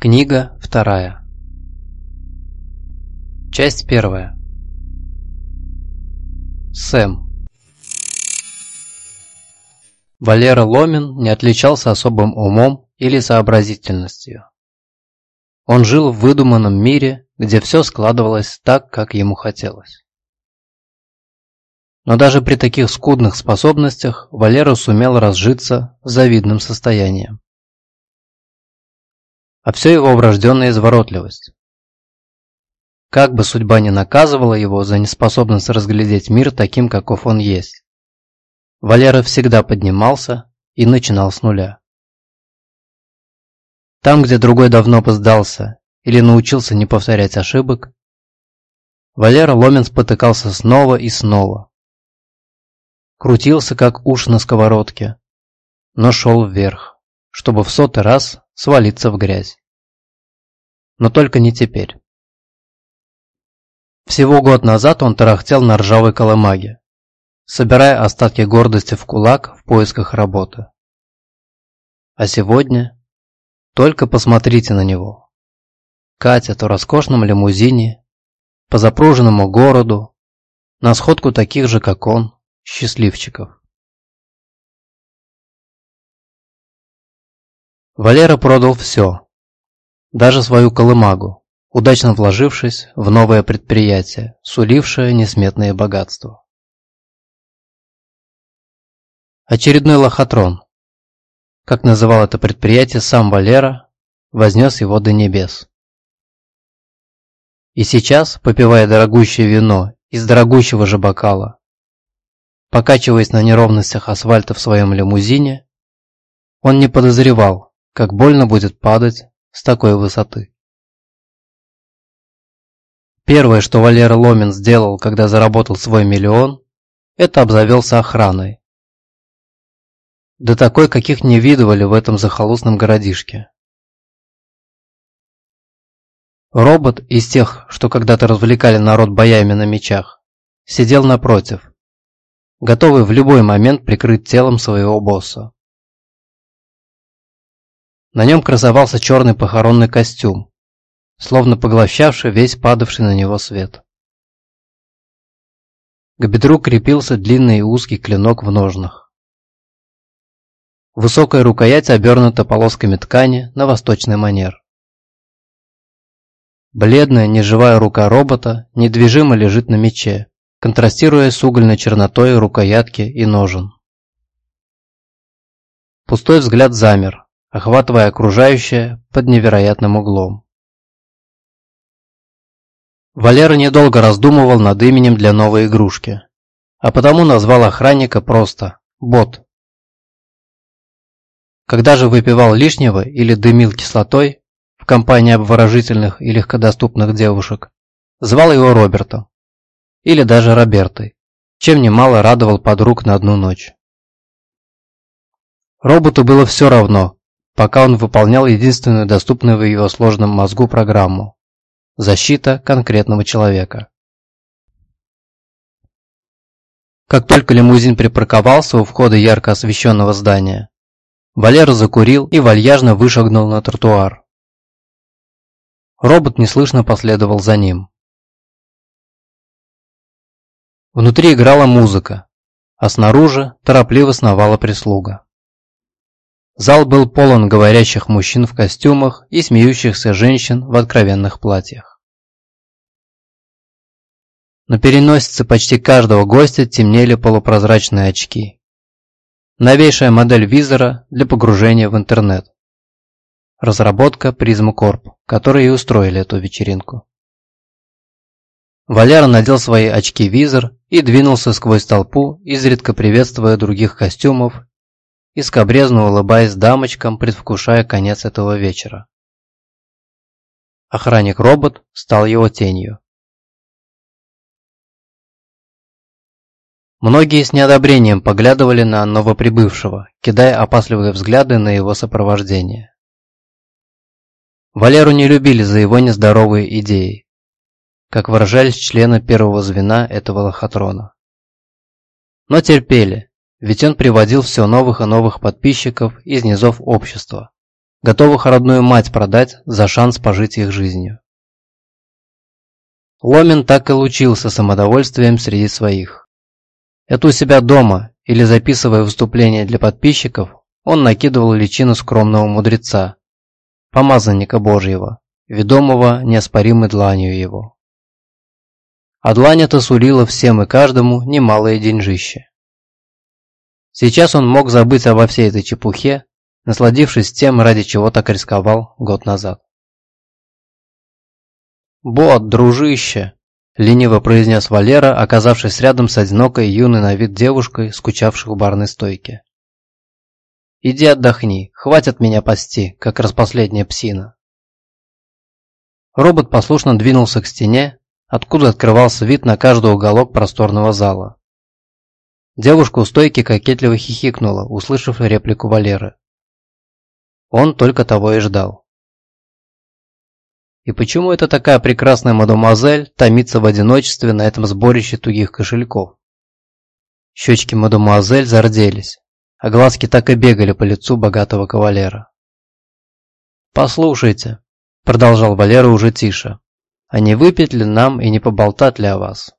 Книга вторая. Часть первая. Сэм. Валера Ломин не отличался особым умом или сообразительностью. Он жил в выдуманном мире, где все складывалось так, как ему хотелось. Но даже при таких скудных способностях Валера сумел разжиться завидным состоянием. А все его врожденная изворотливость. Как бы судьба ни наказывала его за неспособность разглядеть мир таким, каков он есть. Валера всегда поднимался и начинал с нуля. Там, где другой давно поздался или научился не повторять ошибок, Валера Ломин спотыкался снова и снова, крутился, как уж на сковородке, но шел вверх, чтобы в сотый раз свалиться в грязь. Но только не теперь. Всего год назад он тарахтел на ржавой колымаге, собирая остатки гордости в кулак в поисках работы. А сегодня только посмотрите на него. Катят в роскошном лимузине, по запруженному городу, на сходку таких же, как он, счастливчиков. Валера продал все, даже свою колымагу, удачно вложившись в новое предприятие, сулившее несметные богатства. Очередной лохотрон, как называл это предприятие сам Валера, вознес его до небес. И сейчас, попивая дорогущее вино из дорогущего же бокала, Покачиваясь на неровностях асфальта в своем лимузине, он не подозревал, как больно будет падать с такой высоты. Первое, что Валера Ломин сделал, когда заработал свой миллион, это обзавелся охраной. Да такой, каких не видывали в этом захолустном городишке. Робот из тех, что когда-то развлекали народ боями на мечах, сидел напротив, готовый в любой момент прикрыть телом своего босса. На нем красовался черный похоронный костюм, словно поглощавший весь падавший на него свет. К бедру крепился длинный и узкий клинок в ножнах. Высокая рукоять обернута полосками ткани на восточный манер. Бледная, неживая рука робота недвижимо лежит на мече, контрастируя с угольной чернотой рукоятки и ножен. Пустой взгляд замер, охватывая окружающее под невероятным углом. Валера недолго раздумывал над именем для новой игрушки, а потому назвал охранника просто «Бот». Когда же выпивал лишнего или дымил кислотой в компании обворожительных и легкодоступных девушек, звал его Робертом или даже Робертой, чем немало радовал подруг на одну ночь. Роботу было все равно, пока он выполнял единственную доступную в его сложном мозгу программу – защита конкретного человека. Как только лимузин припарковался у входа ярко освещенного здания, Валера закурил и вальяжно вышагнул на тротуар. Робот неслышно последовал за ним. Внутри играла музыка, а снаружи торопливо сновала прислуга. Зал был полон говорящих мужчин в костюмах и смеющихся женщин в откровенных платьях. На переносице почти каждого гостя темнели полупрозрачные очки. Новейшая модель визора для погружения в интернет. Разработка Prism Corp, которые и устроили эту вечеринку. Валера надел свои очки-визор и двинулся сквозь толпу, изредка приветствуя других костюмов и скобрезно улыбаясь дамочкам, предвкушая конец этого вечера. Охранник-робот стал его тенью. Многие с неодобрением поглядывали на новоприбывшего, кидая опасливые взгляды на его сопровождение. Валеру не любили за его нездоровые идеи как выражались члены первого звена этого лохотрона. Но терпели, ведь он приводил все новых и новых подписчиков из низов общества, готовых родную мать продать за шанс пожить их жизнью. Ломин так и лучился самодовольствием среди своих. Это у себя дома или записывая выступления для подписчиков, он накидывал личину скромного мудреца, помазанника Божьего, ведомого неоспоримой дланью его. А длань эта сулила всем и каждому немалое деньжище. Сейчас он мог забыть обо всей этой чепухе, насладившись тем, ради чего так рисковал год назад. «Бот, дружище!» – лениво произнес Валера, оказавшись рядом с одинокой юной на вид девушкой, скучавшей у барной стойки. «Иди отдохни, хватит меня пасти, как распоследняя псина». Робот послушно двинулся к стене, откуда открывался вид на каждый уголок просторного зала. Девушка у стойки кокетливо хихикнула, услышав реплику Валеры. Он только того и ждал. И почему это такая прекрасная мадемуазель томится в одиночестве на этом сборище тугих кошельков? Щечки мадемуазель зарделись, а глазки так и бегали по лицу богатого кавалера. «Послушайте», — продолжал Валера уже тише, «а не выпить ли нам и не поболтать ли о вас?»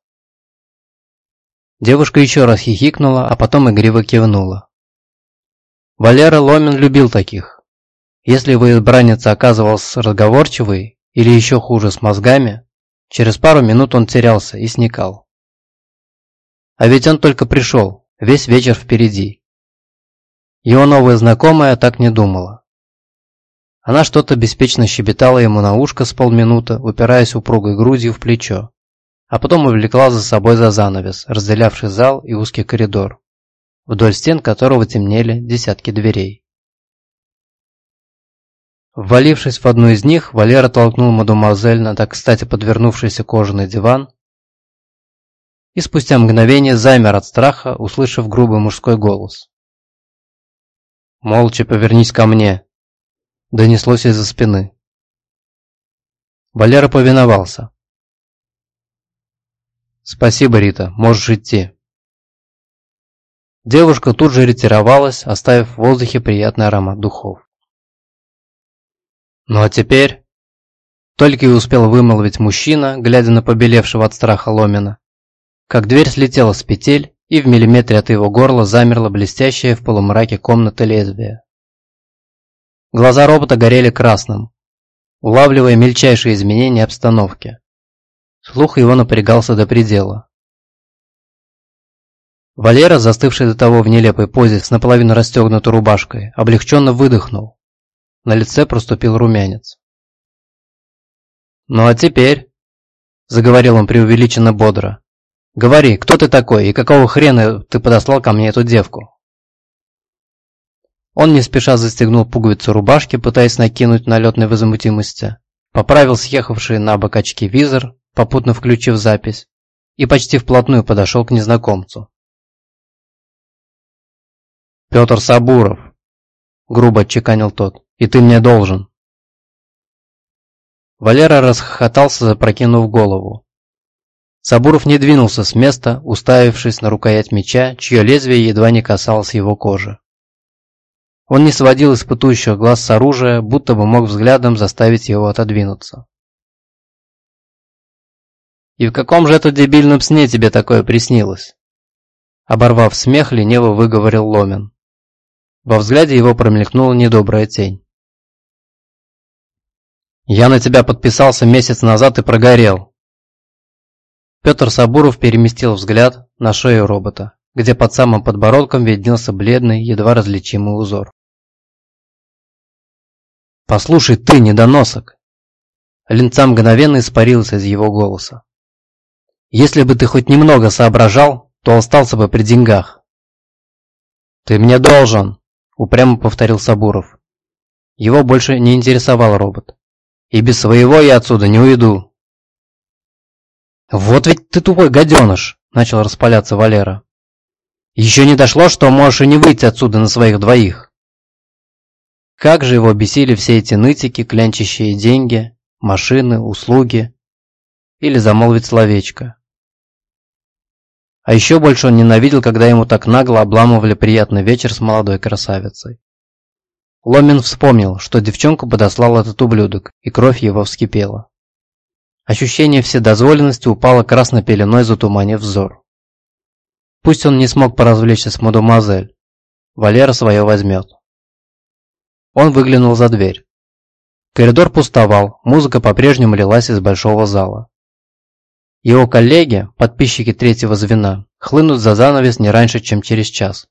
Девушка еще раз хихикнула, а потом игриво кивнула. Валера Ломин любил таких. Если его избранница оказывалась разговорчивой или еще хуже с мозгами, через пару минут он терялся и сникал. А ведь он только пришел, весь вечер впереди. Его новая знакомая так не думала. Она что-то беспечно щебетала ему на ушко с полминуты, упираясь упругой грудью в плечо, а потом увлекла за собой за занавес, разделявший зал и узкий коридор, вдоль стен которого темнели десятки дверей. Ввалившись в одну из них, Валера толкнул мадемуазель на так кстати подвернувшийся кожаный диван и спустя мгновение замер от страха, услышав грубый мужской голос. «Молча повернись ко мне!» Донеслось из-за спины. Валера повиновался. «Спасибо, Рита, можешь идти». Девушка тут же ретировалась, оставив в воздухе приятный аромат духов. Ну а теперь... Только и успел вымолвить мужчина, глядя на побелевшего от страха Ломина, как дверь слетела с петель, и в миллиметре от его горла замерло блестящее в полумраке комнаты лезвие. Глаза робота горели красным, улавливая мельчайшие изменения обстановки. Слух его напрягался до предела. Валера, застывший до того в нелепой позе с наполовину расстегнутой рубашкой, облегченно выдохнул. На лице проступил румянец. «Ну а теперь?» – заговорил он преувеличенно бодро. «Говори, кто ты такой и какого хрена ты подослал ко мне эту девку?» Он не спеша застегнул пуговицу рубашки, пытаясь накинуть налет невозмутимости, поправил съехавший на бок очки визор, попутно включив запись, и почти вплотную подошел к незнакомцу. «Петр Сабуров», — грубо отчеканил тот. И ты мне должен. Валера расхохотался, запрокинув голову. Сабуров не двинулся с места, уставившись на рукоять меча, чье лезвие едва не касалось его кожи. Он не сводил испытующих глаз с оружия, будто бы мог взглядом заставить его отодвинуться. «И в каком же это дебильном сне тебе такое приснилось?» Оборвав смех, лениво выговорил Ломин. Во взгляде его промелькнула недобрая тень. Я на тебя подписался месяц назад и прогорел. Петр Сабуров переместил взгляд на шею робота, где под самым подбородком виднелся бледный, едва различимый узор. «Послушай ты, недоносок!» Линца мгновенно испарилась из его голоса. «Если бы ты хоть немного соображал, то остался бы при деньгах». «Ты мне должен!» – упрямо повторил Сабуров. Его больше не интересовал робот. И без своего я отсюда не уйду. Вот ведь ты тупой гаденыш, начал распаляться Валера. Еще не дошло, что можешь и не выйти отсюда на своих двоих. Как же его бесили все эти нытики, клянчащие деньги, машины, услуги. Или замолвить словечко. А еще больше он ненавидел, когда ему так нагло обламывали приятный вечер с молодой красавицей. Ломин вспомнил, что девчонку подослал этот ублюдок, и кровь его вскипела. Ощущение вседозволенности упало красной пеленой, затуманив взор. Пусть он не смог поразвлечься с мадемуазель. Валера свое возьмет. Он выглянул за дверь. Коридор пустовал, музыка по-прежнему лилась из большого зала. Его коллеги, подписчики третьего звена, хлынут за занавес не раньше, чем через час,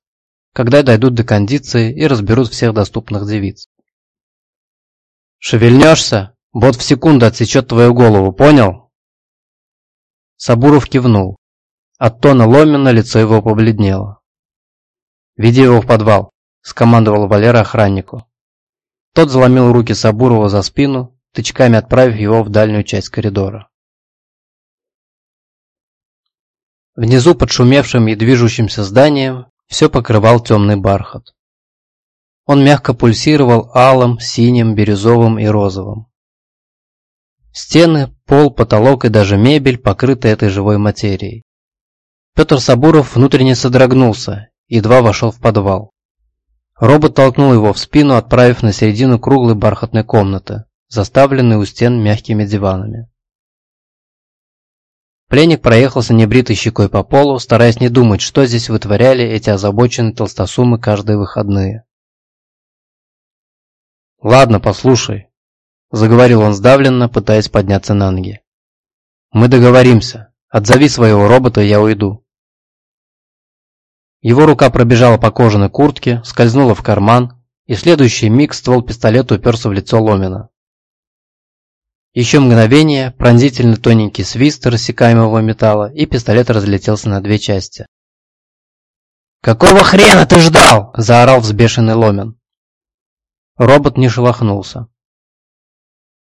когда дойдут до кондиции и разберут всех доступных девиц. «Шевельнешься? Бот в секунду отсечет твою голову, понял?» Сабуров кивнул. От тона Ломина лицо его побледнело. «Веди его в подвал», – скомандовал Валера охраннику. Тот заломил руки Сабурова за спину, тычками отправив его в дальнюю часть коридора. Внизу под шумевшим и движущимся зданием все покрывал темный бархат. Он мягко пульсировал алым, синим, бирюзовым и розовым. Стены, пол, потолок и даже мебель покрыты этой живой материей. Петр Сабуров внутренне содрогнулся, едва вошел в подвал. Робот толкнул его в спину, отправив на середину круглой бархатной комнаты, заставленной у стен мягкими диванами. Пленник проехался небритой щекой по полу, стараясь не думать, что здесь вытворяли эти озабоченные толстосумы каждые выходные. «Ладно, послушай», – заговорил он сдавленно, пытаясь подняться на ноги. «Мы договоримся. Отзови своего робота, я уйду». Его рука пробежала по кожаной куртке, скользнула в карман, и следующий миг ствол пистолета уперся в лицо Ломина. Еще мгновение, пронзительный тоненький свист рассекаемого металла, и пистолет разлетелся на две части. «Какого хрена ты ждал?» – заорал взбешенный Ломин. Робот не шелохнулся.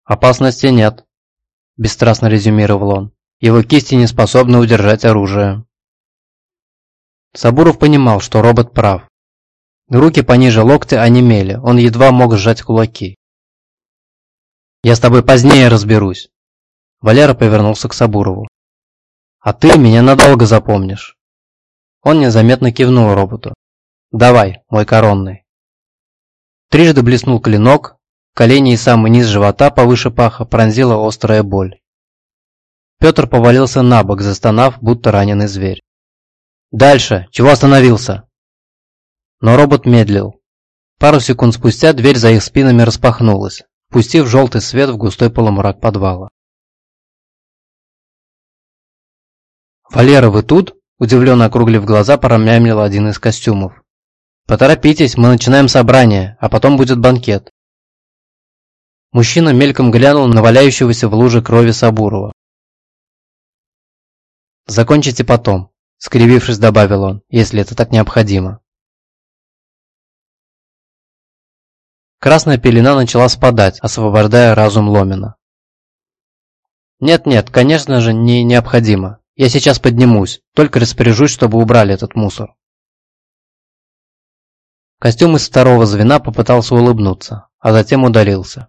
«Опасности нет», – бесстрастно резюмировал он. «Его кисти не способны удержать оружие». Сабуров понимал, что робот прав. Руки пониже локтя онемели, он едва мог сжать кулаки. Я с тобой позднее разберусь. Валера повернулся к Сабурову. А ты меня надолго запомнишь. Он незаметно кивнул роботу. Давай, мой коронный. Трижды блеснул клинок, колени и самый низ живота повыше паха пронзила острая боль. Петр повалился на бок, застонав, будто раненый зверь. «Дальше! Чего остановился?» Но робот медлил. Пару секунд спустя дверь за их спинами распахнулась пустив желтый свет в густой полумрак подвала. «Валера, вы тут?» – удивленно округлив глаза, промямлил один из костюмов. «Поторопитесь, мы начинаем собрание, а потом будет банкет». Мужчина мельком глянул на валяющегося в луже крови Сабурова. «Закончите потом», – скривившись, добавил он, – «если это так необходимо». Красная пелена начала спадать, освобождая разум Ломина. «Нет-нет, конечно же, не необходимо. Я сейчас поднимусь, только распоряжусь, чтобы убрали этот мусор». Костюм из второго звена попытался улыбнуться, а затем удалился.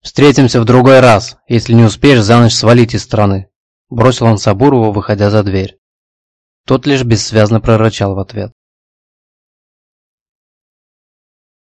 «Встретимся в другой раз, если не успеешь за ночь свалить из страны», бросил он Сабурову, выходя за дверь. Тот лишь бессвязно прорычал в ответ.